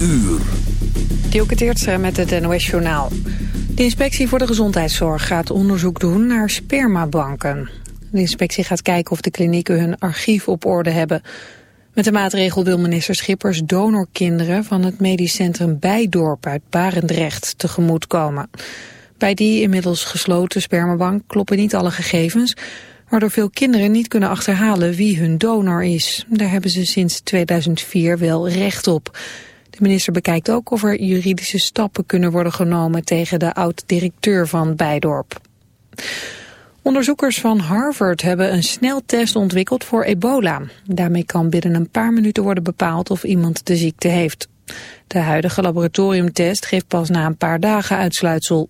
uur. Teertstra met het NOS-journaal. De inspectie voor de gezondheidszorg gaat onderzoek doen naar spermabanken. De inspectie gaat kijken of de klinieken hun archief op orde hebben. Met de maatregel wil minister Schippers donorkinderen van het medisch centrum Bijdorp uit Barendrecht tegemoetkomen. Bij die inmiddels gesloten spermabank kloppen niet alle gegevens, waardoor veel kinderen niet kunnen achterhalen wie hun donor is. Daar hebben ze sinds 2004 wel recht op. De minister bekijkt ook of er juridische stappen kunnen worden genomen tegen de oud-directeur van Bijdorp. Onderzoekers van Harvard hebben een sneltest ontwikkeld voor ebola. Daarmee kan binnen een paar minuten worden bepaald of iemand de ziekte heeft. De huidige laboratoriumtest geeft pas na een paar dagen uitsluitsel.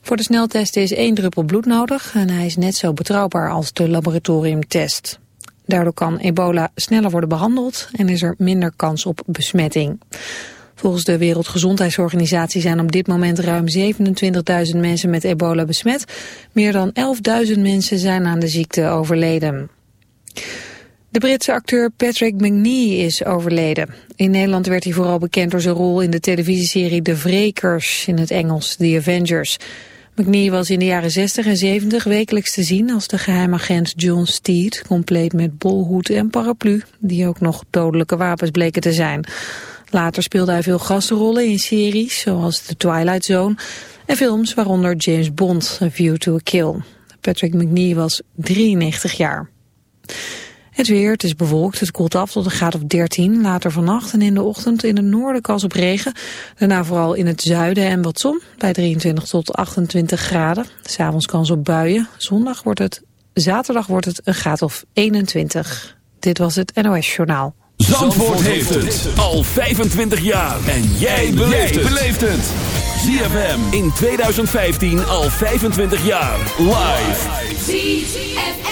Voor de sneltest is één druppel bloed nodig en hij is net zo betrouwbaar als de laboratoriumtest. Daardoor kan ebola sneller worden behandeld en is er minder kans op besmetting. Volgens de Wereldgezondheidsorganisatie zijn op dit moment ruim 27.000 mensen met ebola besmet. Meer dan 11.000 mensen zijn aan de ziekte overleden. De Britse acteur Patrick McNee is overleden. In Nederland werd hij vooral bekend door zijn rol in de televisieserie De Vrekers, in het Engels The Avengers. McNee was in de jaren 60 en 70 wekelijks te zien als de geheimagent John Steed, compleet met bolhoed en paraplu, die ook nog dodelijke wapens bleken te zijn. Later speelde hij veel gastrollen in series zoals The Twilight Zone en films waaronder James Bond, A View to a Kill. Patrick McNee was 93 jaar. Het weer, het is bewolkt, het koelt af tot een graad of 13. Later vannacht en in de ochtend in het noorden kans op regen. Daarna vooral in het zuiden en wat zon, bij 23 tot 28 graden. S'avonds kans op buien. Zondag wordt het, zaterdag wordt het een graad of 21. Dit was het NOS Journaal. Zandvoort, Zandvoort heeft het al 25 jaar. En jij beleeft het. ZFM in 2015 al 25 jaar. Live. ZFM.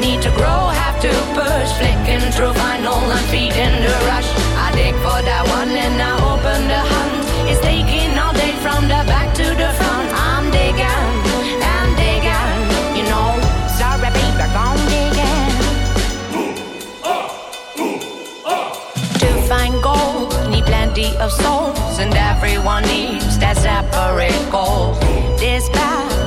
Need to grow, have to push. Flicking through final, I'm feeding the rush. I dig for that one and I open the hunt. It's taking all day from the back to the front. I'm digging, I'm digging, you know. Sorry, baby, I'm digging. Ooh, ooh. To find gold, need plenty of souls, and everyone needs that separate goals. This path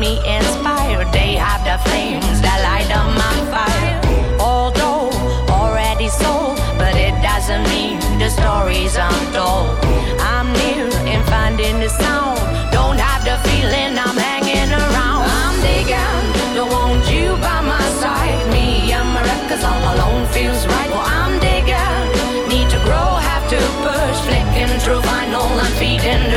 me inspired. They have the flames that light up my fire. Although already sold, but it doesn't mean the stories I'm told. I'm new and finding the sound. Don't have the feeling I'm hanging around. I'm digging, don't want you by my side. Me and my records all alone feels right. Well, I'm digging, need to grow, have to push. Flicking through vinyl, I'm feeding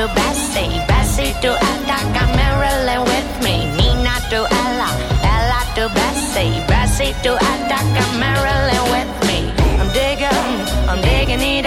to Bessie, Bessie to Ataka, Marilyn with me. Nina to Ella, Ella to Bessie, Bessie to Ataka, Marilyn with me. I'm digging, I'm digging it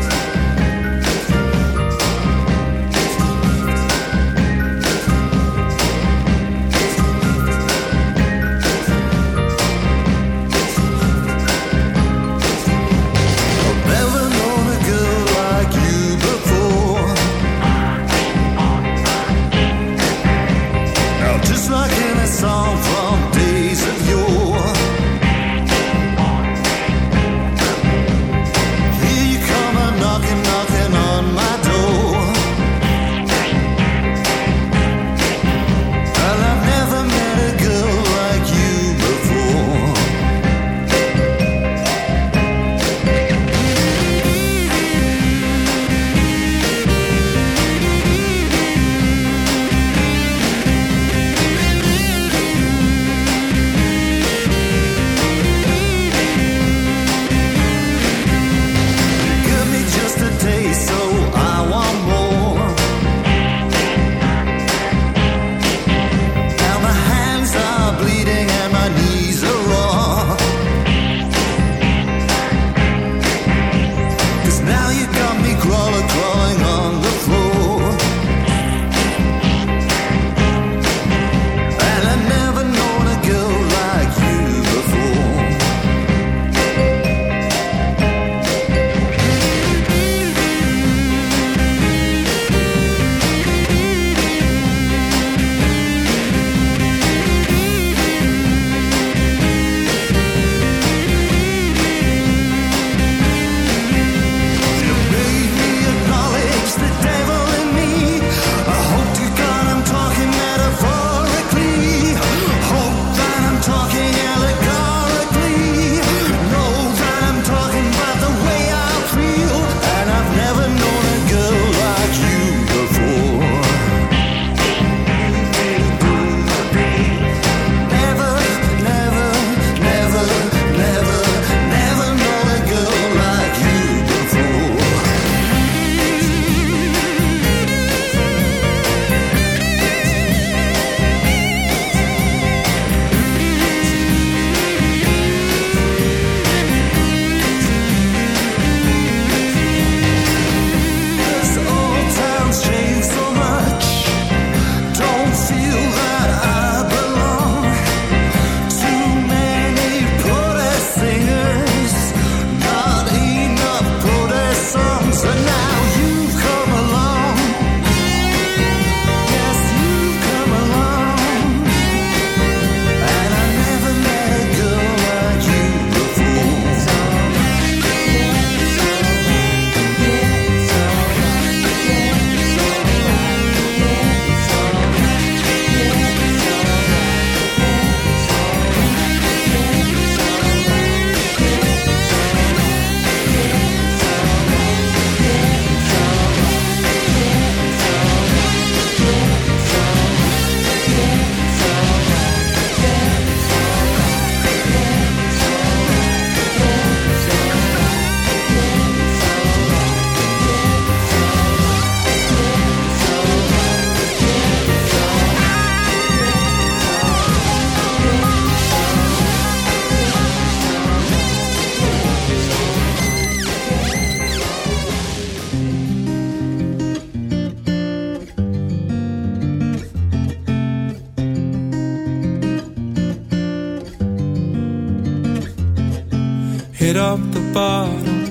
As the bottom,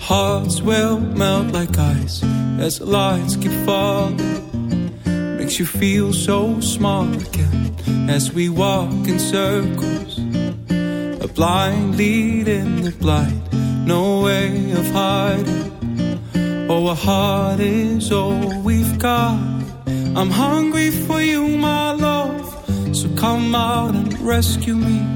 hearts will melt like ice as the lights keep falling. Makes you feel so small again as we walk in circles. A blind lead in the blind, no way of hiding. Oh, a heart is all we've got. I'm hungry for you, my love. So come out and rescue me.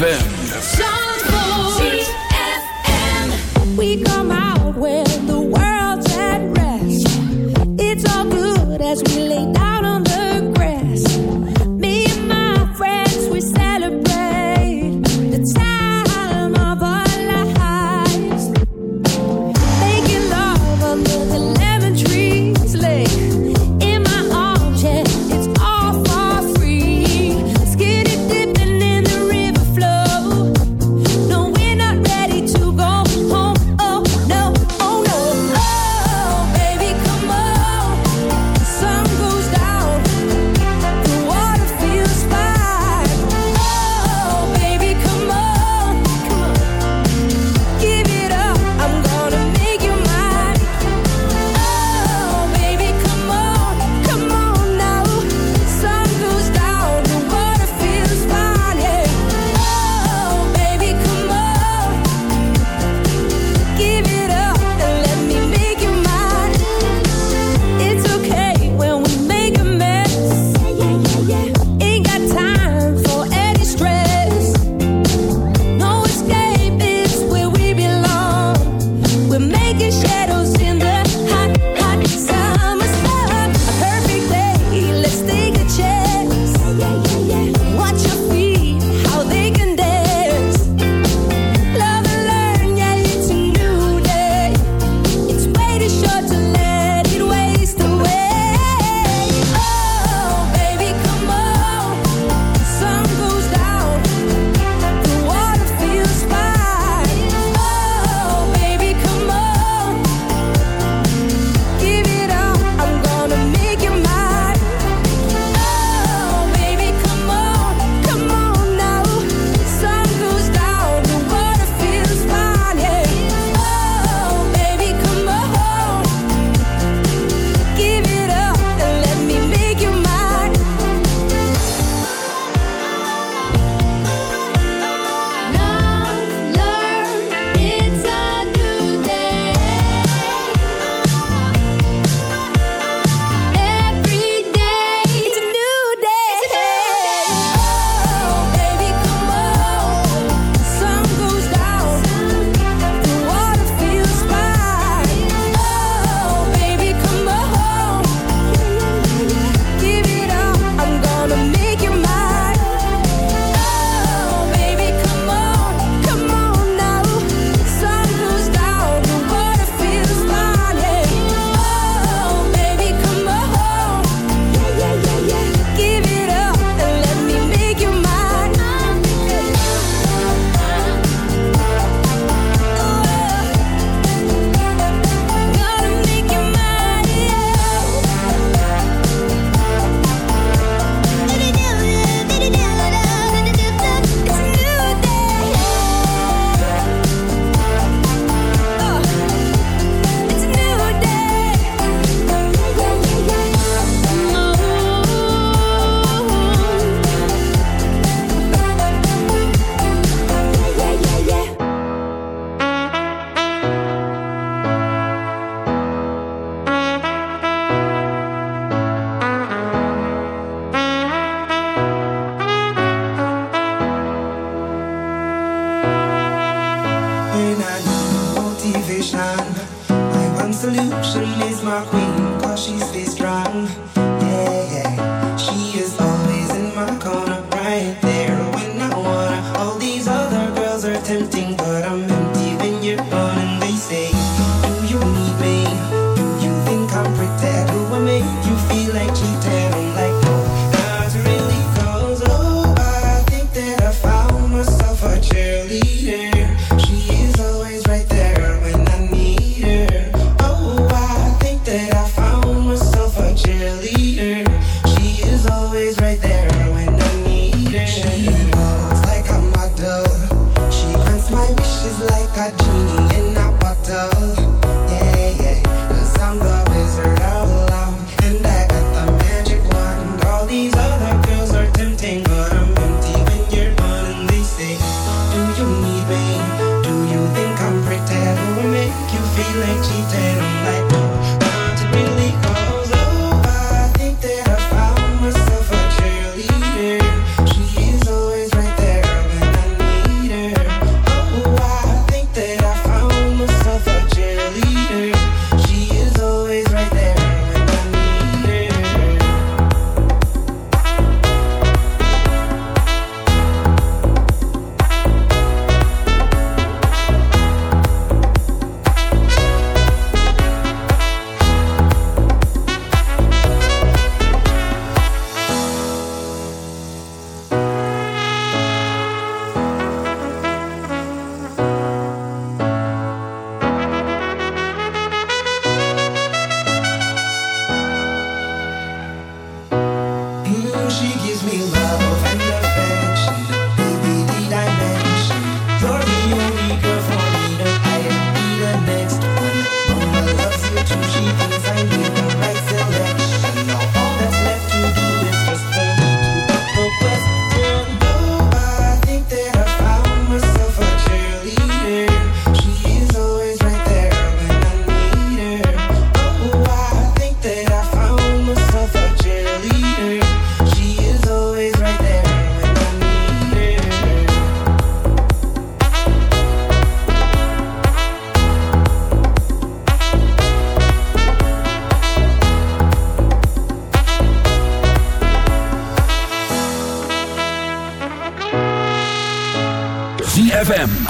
ZFM.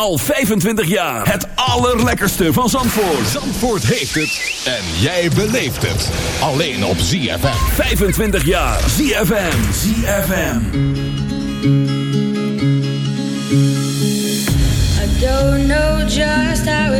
Al 25 jaar. Het allerlekkerste van Zandvoort. Zandvoort heeft het. En jij beleeft het. Alleen op ZFM. 25 jaar. ZFM. ZFM. I don't know just how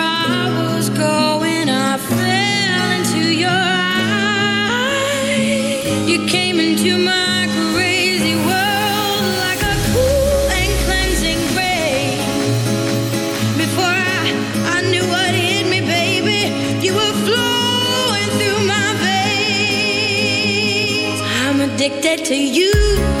to you.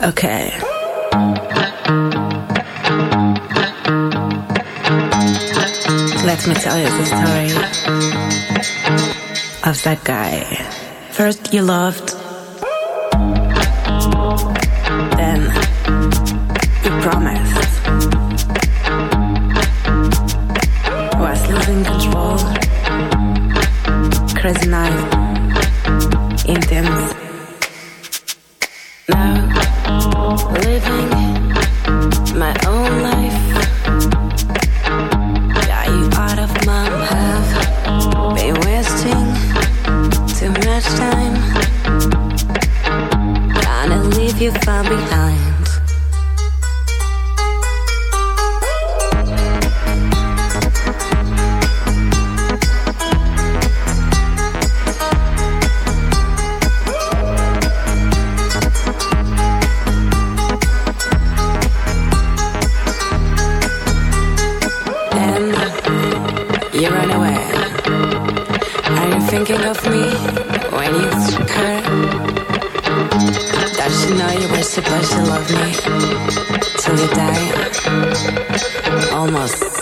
Okay. Let me tell you the story of that guy. First, you loved leave if behind. You're supposed to love me till you die. Almost.